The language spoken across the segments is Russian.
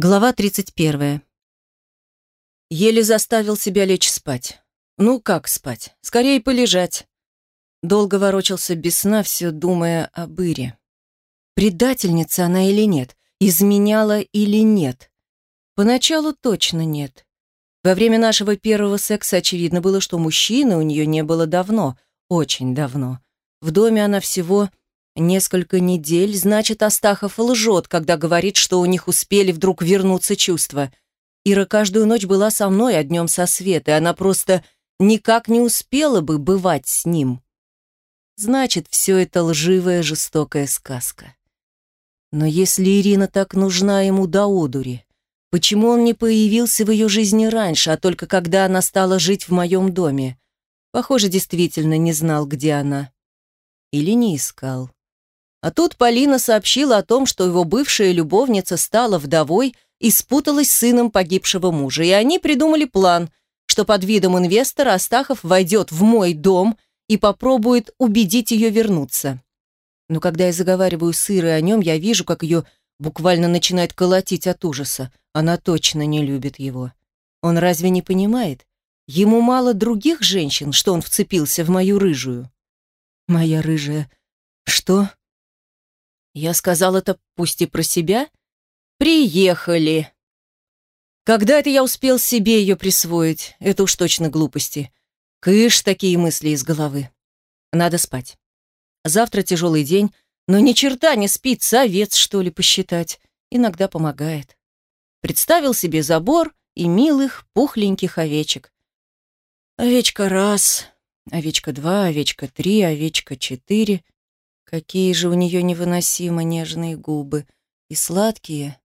Глава 31. Еле заставил себя лечь спать. Ну как спать? Скорее полежать. Долго ворочался без сна, все думая об Ире. Предательница она или нет? Изменяла или нет? Поначалу точно нет. Во время нашего первого секса очевидно было, что мужчины у нее не было давно, очень давно. В доме она всего Несколько недель, значит, Астахов лжет, когда говорит, что у них успели вдруг вернуться чувства. Ира каждую ночь была со мной, а днем со Светой. Она просто никак не успела бы бывать с ним. Значит, все это лживая, жестокая сказка. Но если Ирина так нужна ему до одури, почему он не появился в ее жизни раньше, а только когда она стала жить в моем доме? Похоже, действительно не знал, где она. Или не искал. А тут Полина сообщила о том, что его бывшая любовница стала вдовой и спуталась с сыном погибшего мужа. И они придумали план, что под видом инвестора Астахов войдет в мой дом и попробует убедить ее вернуться. Но когда я заговариваю с Ирой о нем, я вижу, как ее буквально начинает колотить от ужаса. Она точно не любит его. Он разве не понимает? Ему мало других женщин, что он вцепился в мою рыжую. Моя рыжая. Что? Я сказал это пусть и про себя. Приехали. Когда это я успел себе ее присвоить? Это уж точно глупости. Кыш такие мысли из головы. Надо спать. Завтра тяжелый день, но ни черта не спит, совет, что ли, посчитать. Иногда помогает. Представил себе забор и милых, пухленьких овечек. Овечка раз, овечка два, овечка три, овечка четыре. Какие же у нее невыносимо нежные губы. И сладкие,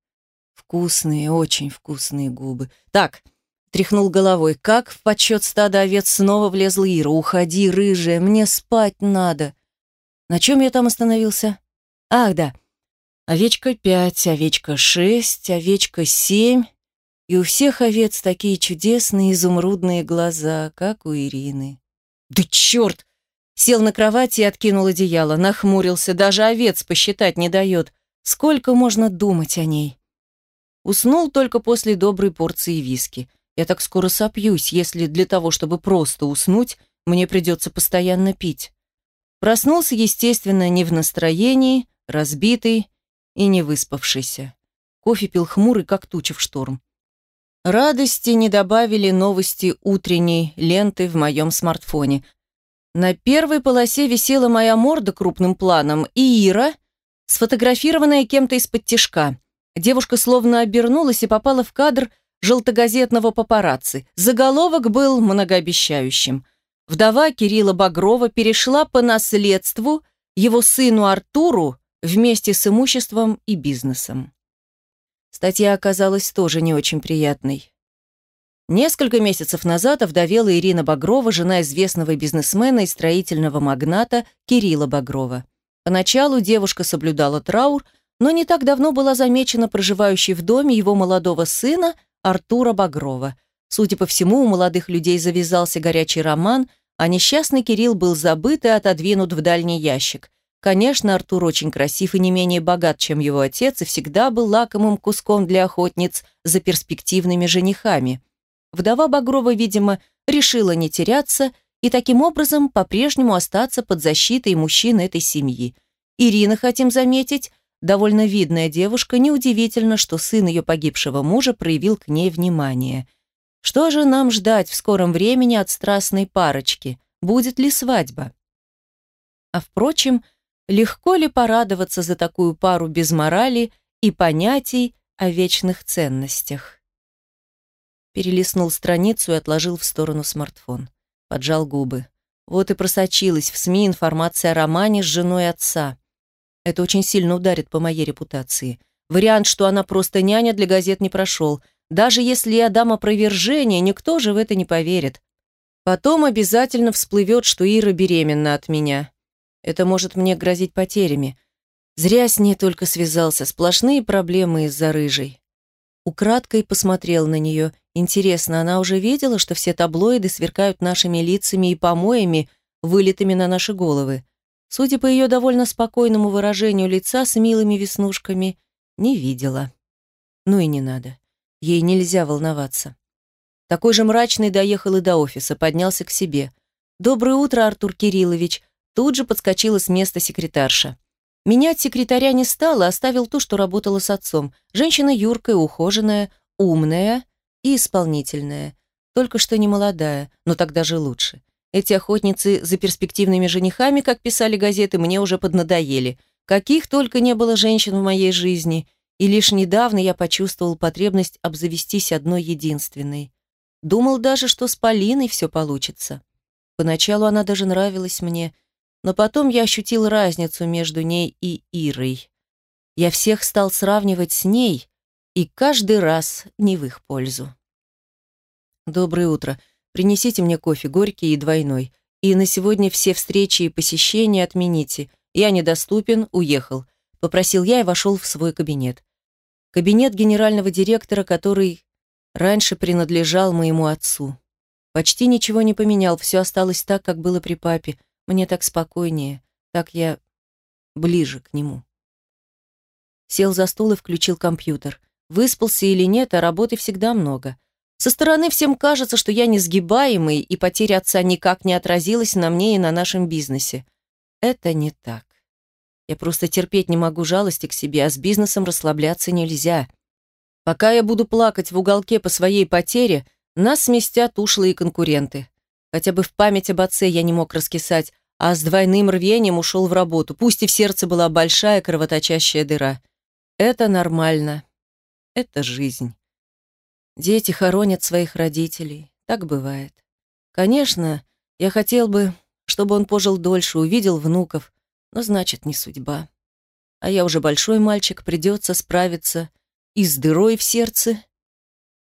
вкусные, очень вкусные губы. Так, тряхнул головой. Как в подсчет стада овец снова влезла Ира. Уходи, рыжая, мне спать надо. На чем я там остановился? Ах, да. Овечка пять, овечка шесть, овечка семь. И у всех овец такие чудесные изумрудные глаза, как у Ирины. Да черт! Сел на кровати и откинул одеяло, нахмурился, даже овец посчитать не дает. Сколько можно думать о ней? Уснул только после доброй порции виски. Я так скоро сопьюсь, если для того, чтобы просто уснуть, мне придется постоянно пить. Проснулся, естественно, не в настроении, разбитый и не выспавшийся. Кофе пил хмурый, как туча в шторм. Радости не добавили новости утренней ленты в моем смартфоне – на первой полосе висела моя морда крупным планом и Ира, сфотографированная кем-то из-под тишка. Девушка словно обернулась и попала в кадр желтогазетного папарацци. Заголовок был многообещающим. Вдова Кирилла Багрова перешла по наследству его сыну Артуру вместе с имуществом и бизнесом. Статья оказалась тоже не очень приятной. Несколько месяцев назад овдовела Ирина Багрова, жена известного бизнесмена и строительного магната Кирилла Багрова. Поначалу девушка соблюдала траур, но не так давно была замечена проживающей в доме его молодого сына Артура Багрова. Судя по всему, у молодых людей завязался горячий роман, а несчастный Кирилл был забыт и отодвинут в дальний ящик. Конечно, Артур очень красив и не менее богат, чем его отец, и всегда был лакомым куском для охотниц за перспективными женихами. Вдова Багрова, видимо, решила не теряться и таким образом по-прежнему остаться под защитой мужчин этой семьи. Ирина, хотим заметить, довольно видная девушка, неудивительно, что сын ее погибшего мужа проявил к ней внимание. Что же нам ждать в скором времени от страстной парочки? Будет ли свадьба? А впрочем, легко ли порадоваться за такую пару без морали и понятий о вечных ценностях? Перелистнул страницу и отложил в сторону смартфон. Поджал губы. Вот и просочилась в СМИ информация о романе с женой отца. Это очень сильно ударит по моей репутации. Вариант, что она просто няня, для газет не прошел. Даже если я дам опровержение, никто же в это не поверит. Потом обязательно всплывет, что Ира беременна от меня. Это может мне грозить потерями. Зря с ней только связался. Сплошные проблемы из-за рыжей. Украдкой посмотрел на нее. Интересно, она уже видела, что все таблоиды сверкают нашими лицами и помоями, вылитыми на наши головы. Судя по ее довольно спокойному выражению лица с милыми веснушками, не видела. Ну и не надо. Ей нельзя волноваться. Такой же мрачный доехал и до офиса, поднялся к себе. «Доброе утро, Артур Кириллович!» Тут же подскочила с места секретарша. Менять секретаря не стала, оставил ту, что работала с отцом. Женщина юркая, ухоженная, умная и исполнительная. Только что не молодая, но тогда же лучше. Эти охотницы за перспективными женихами, как писали газеты, мне уже поднадоели. Каких только не было женщин в моей жизни, и лишь недавно я почувствовал потребность обзавестись одной единственной. Думал даже, что с Полиной все получится. Поначалу она даже нравилась мне, но потом я ощутил разницу между ней и Ирой. Я всех стал сравнивать с ней, и каждый раз не в их пользу. «Доброе утро. Принесите мне кофе, горький и двойной. И на сегодня все встречи и посещения отмените. Я недоступен, уехал», — попросил я и вошел в свой кабинет. Кабинет генерального директора, который раньше принадлежал моему отцу. Почти ничего не поменял, все осталось так, как было при папе — мне так спокойнее, так я ближе к нему. Сел за стол и включил компьютер. Выспался или нет, а работы всегда много. Со стороны всем кажется, что я несгибаемый, и потеря отца никак не отразилась на мне и на нашем бизнесе. Это не так. Я просто терпеть не могу жалости к себе, а с бизнесом расслабляться нельзя. Пока я буду плакать в уголке по своей потере, нас сместят ушлые конкуренты. Хотя бы в память об отце я не мог раскисать, а с двойным рвением ушел в работу, пусть и в сердце была большая кровоточащая дыра. Это нормально. Это жизнь. Дети хоронят своих родителей. Так бывает. Конечно, я хотел бы, чтобы он пожил дольше, увидел внуков, но значит, не судьба. А я уже большой мальчик, придется справиться и с дырой в сердце,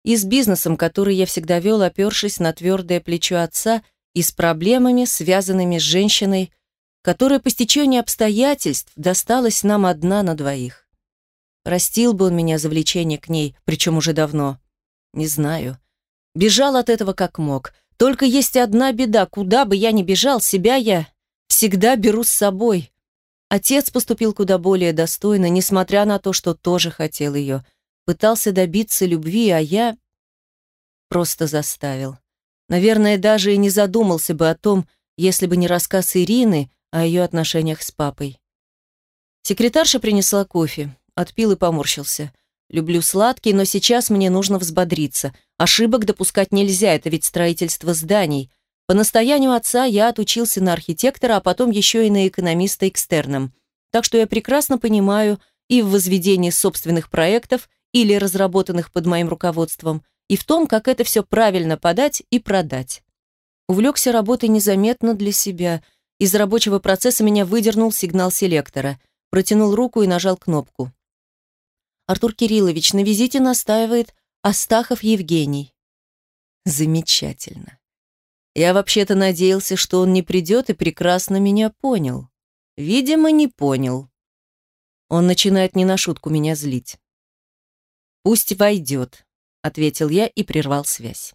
и с бизнесом, который я всегда вел, опершись на твердое плечо отца, и с проблемами, связанными с женщиной, которая по стечению обстоятельств досталась нам одна на двоих. Простил бы он меня за влечение к ней, причем уже давно. Не знаю. Бежал от этого как мог. Только есть одна беда, куда бы я ни бежал, себя я всегда беру с собой. Отец поступил куда более достойно, несмотря на то, что тоже хотел ее – пытался добиться любви, а я просто заставил. Наверное, даже и не задумался бы о том, если бы не рассказ Ирины о ее отношениях с папой. Секретарша принесла кофе, отпил и поморщился. Люблю сладкий, но сейчас мне нужно взбодриться. Ошибок допускать нельзя, это ведь строительство зданий. По настоянию отца я отучился на архитектора, а потом еще и на экономиста экстерном. Так что я прекрасно понимаю и в возведении собственных проектов, или разработанных под моим руководством, и в том, как это все правильно подать и продать. Увлекся работой незаметно для себя. Из рабочего процесса меня выдернул сигнал селектора. Протянул руку и нажал кнопку. Артур Кириллович на визите настаивает Астахов Евгений. Замечательно. Я вообще-то надеялся, что он не придет и прекрасно меня понял. Видимо, не понял. Он начинает не на шутку меня злить. «Пусть войдет», — ответил я и прервал связь.